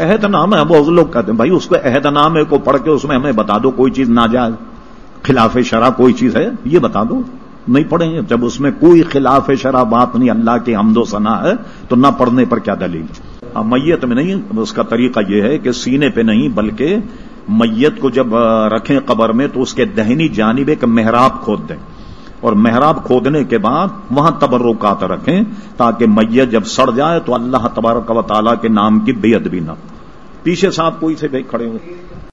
عہد نام ہے بہت لوگ کہتے ہیں، بھائی اس کو عہد نام ہے کو پڑھ کے اس میں ہمیں بتا دو، کوئی چیز نہ جائے خلاف شرح کوئی چیز ہے؟ یہ بتا دو۔ نہیں پڑھیں گے۔ جب اس میں کوئی خلاف شرح بات نہیں، اللہ کے حمد و ثنا ہے، تو نہ پڑھنے پر کیا دلیل؟ میت میں نہیں، اس کا طریقہ یہ ہے کہ سینے پہ نہیں، بلکہ میت کو جب رکھیں قبر میں، تو اس کے دہنی جانب ایک محراب کھود دیں۔ اور محراب کھودنے کے بعد وہاں تبرکات رکھیں، تاکہ میت جب سڑ جائے، تو اللہ تبارک و تعالیٰ کے نام کی بے ادبی نہ پیچھے صاحب کوئی سے کھڑے ہوئے